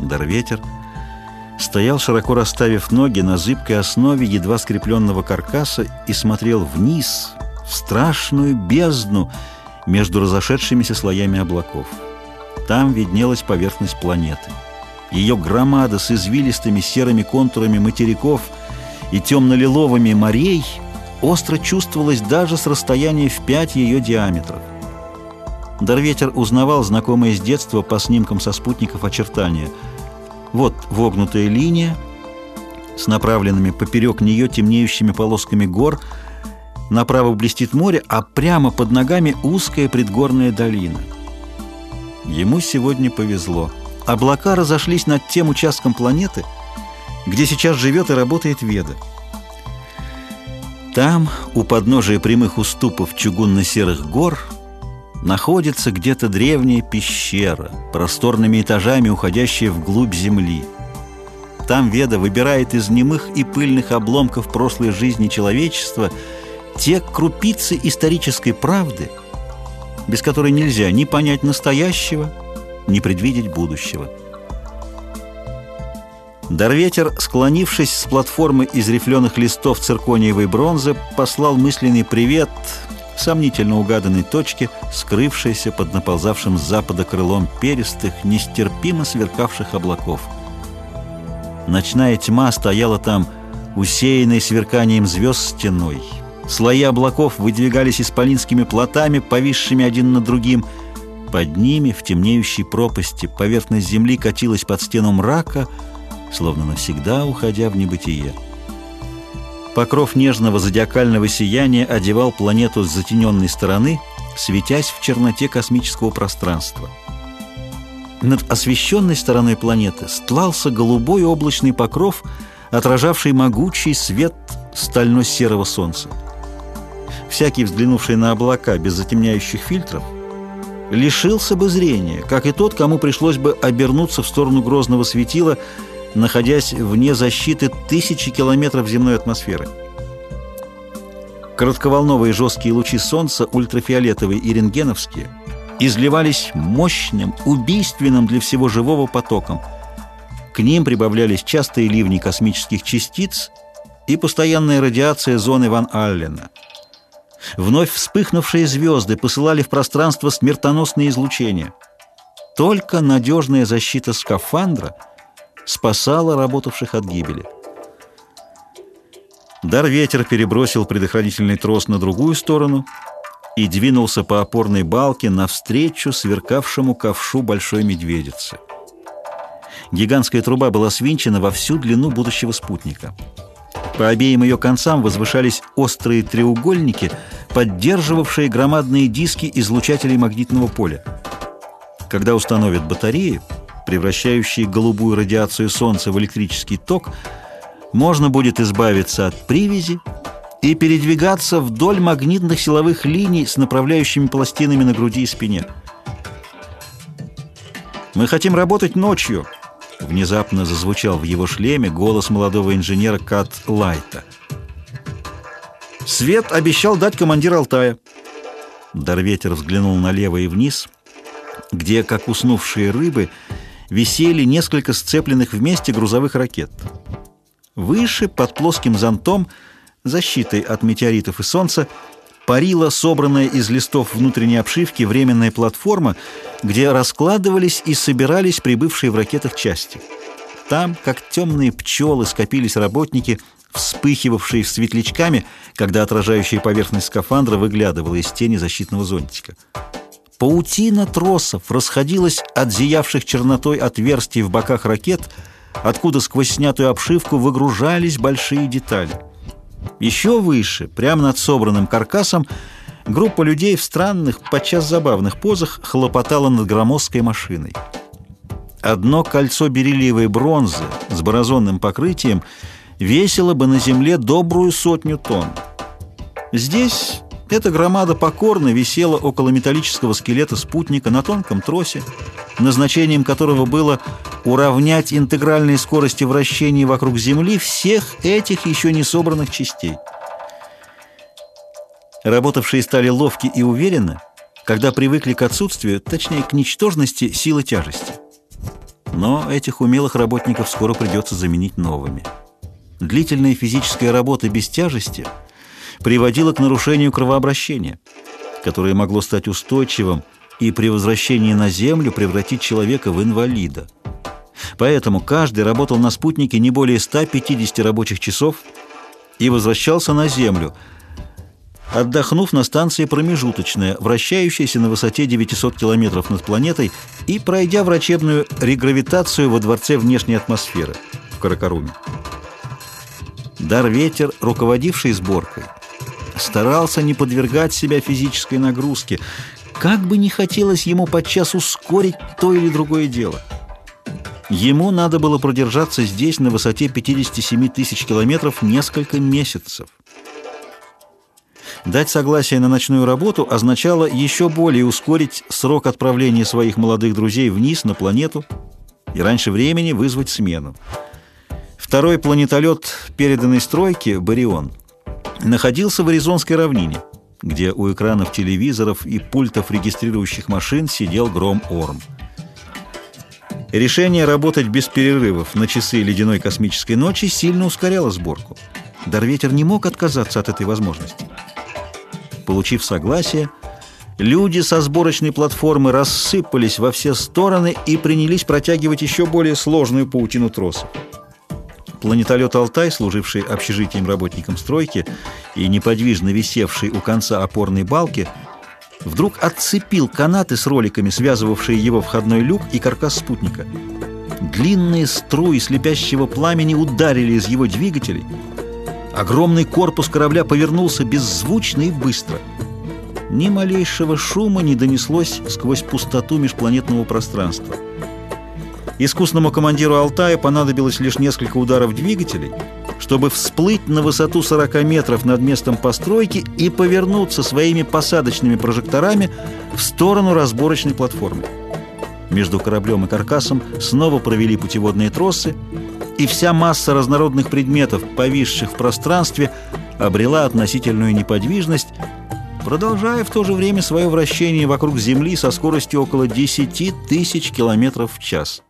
Дарветер стоял, широко расставив ноги на зыбкой основе едва скрепленного каркаса и смотрел вниз, в страшную бездну между разошедшимися слоями облаков. Там виднелась поверхность планеты. Ее громада с извилистыми серыми контурами материков и темно-лиловыми морей остро чувствовалась даже с расстояния в пять ее диаметров. Дарветер узнавал знакомые с детства по снимкам со спутников очертания. Вот вогнутая линия с направленными поперек нее темнеющими полосками гор, направо блестит море, а прямо под ногами узкая предгорная долина. Ему сегодня повезло. Облака разошлись над тем участком планеты, где сейчас живет и работает Веда. Там, у подножия прямых уступов чугунно-серых гор, находится где-то древняя пещера, просторными этажами уходящая вглубь земли. Там Веда выбирает из немых и пыльных обломков прошлой жизни человечества те крупицы исторической правды, без которой нельзя ни понять настоящего, ни предвидеть будущего. Дарветер, склонившись с платформы из рифленых листов циркониевой бронзы, послал мысленный привет сомнительно угаданной точке, скрывшейся под наползавшим с запада крылом перистых, нестерпимо сверкавших облаков. Ночная тьма стояла там, усеянной сверканием звезд стеной. Слои облаков выдвигались исполинскими плотами, повисшими один над другим. Под ними, в темнеющей пропасти, поверхность земли катилась под стену мрака, словно навсегда уходя в небытие. Покров нежного зодиакального сияния одевал планету с затененной стороны, светясь в черноте космического пространства. Над освещенной стороной планеты стлался голубой облачный покров, отражавший могучий свет стально-серого солнца. Всякий, взглянувший на облака без затемняющих фильтров, лишился бы зрения, как и тот, кому пришлось бы обернуться в сторону грозного светила – находясь вне защиты тысячи километров земной атмосферы. Коротковолновые жесткие лучи Солнца, ультрафиолетовые и рентгеновские, изливались мощным, убийственным для всего живого потоком. К ним прибавлялись частые ливни космических частиц и постоянная радиация зоны Ван Аллена. Вновь вспыхнувшие звезды посылали в пространство смертоносные излучения. Только надежная защита скафандра — спасала работавших от гибели. Дар ветер перебросил предохранительный трос на другую сторону и двинулся по опорной балке навстречу сверкавшему ковшу большой медведицы. Гигантская труба была свинчена во всю длину будущего спутника. По обеим ее концам возвышались острые треугольники, поддерживавшие громадные диски излучателей магнитного поля. Когда установят батареи, превращающие голубую радиацию Солнца в электрический ток, можно будет избавиться от привязи и передвигаться вдоль магнитных силовых линий с направляющими пластинами на груди и спине. «Мы хотим работать ночью», — внезапно зазвучал в его шлеме голос молодого инженера Кат Лайта. «Свет обещал дать командир Алтая». Дарветер взглянул налево и вниз, где, как уснувшие рыбы, висели несколько сцепленных вместе грузовых ракет. Выше, под плоским зонтом, защитой от метеоритов и солнца, парила собранная из листов внутренней обшивки временная платформа, где раскладывались и собирались прибывшие в ракетах части. Там, как темные пчелы, скопились работники, вспыхивавшие светлячками, когда отражающая поверхность скафандра выглядывала из тени защитного зонтика. Паутина тросов расходилась от зиявших чернотой отверстий в боках ракет, откуда сквозь снятую обшивку выгружались большие детали. Еще выше, прямо над собранным каркасом, группа людей в странных, подчас забавных позах хлопотала над громоздкой машиной. Одно кольцо бериллиевой бронзы с борозонным покрытием весило бы на земле добрую сотню тонн. Здесь эта громада покорно висела около металлического скелета спутника на тонком тросе, назначением которого было уравнять интегральные скорости вращения вокруг Земли всех этих еще не собранных частей. Работавшие стали ловки и уверены, когда привыкли к отсутствию, точнее, к ничтожности силы тяжести. Но этих умелых работников скоро придется заменить новыми. Длительная физическая работа без тяжести приводила к нарушению кровообращения, которое могло стать устойчивым и при возвращении на Землю превратить человека в инвалида. Поэтому каждый работал на спутнике не более 150 рабочих часов и возвращался на Землю, отдохнув на станции промежуточная, вращающаяся на высоте 900 километров над планетой и пройдя врачебную регравитацию во Дворце внешней атмосферы в Каракаруме. Дар-ветер, руководивший сборкой, старался не подвергать себя физической нагрузке, как бы не хотелось ему подчас ускорить то или другое дело. Ему надо было продержаться здесь на высоте 57 тысяч километров несколько месяцев. Дать согласие на ночную работу означало еще более ускорить срок отправления своих молодых друзей вниз на планету и раньше времени вызвать смену. Второй планетолет переданной стройки «Барион» находился в Аризонской равнине, где у экранов телевизоров и пультов регистрирующих машин сидел Гром Орм. Решение работать без перерывов на часы ледяной космической ночи сильно ускоряло сборку. Дарветер не мог отказаться от этой возможности. Получив согласие, люди со сборочной платформы рассыпались во все стороны и принялись протягивать еще более сложную паутину тросов. Планетолет «Алтай», служивший общежитием работникам стройки и неподвижно висевший у конца опорной балки, вдруг отцепил канаты с роликами, связывавшие его входной люк и каркас спутника. Длинные струи слепящего пламени ударили из его двигателей. Огромный корпус корабля повернулся беззвучно и быстро. Ни малейшего шума не донеслось сквозь пустоту межпланетного пространства. Искусному командиру Алтая понадобилось лишь несколько ударов двигателей, чтобы всплыть на высоту 40 метров над местом постройки и повернуться своими посадочными прожекторами в сторону разборочной платформы. Между кораблем и каркасом снова провели путеводные тросы, и вся масса разнородных предметов, повисших в пространстве, обрела относительную неподвижность, продолжая в то же время свое вращение вокруг Земли со скоростью около 10 тысяч километров в час.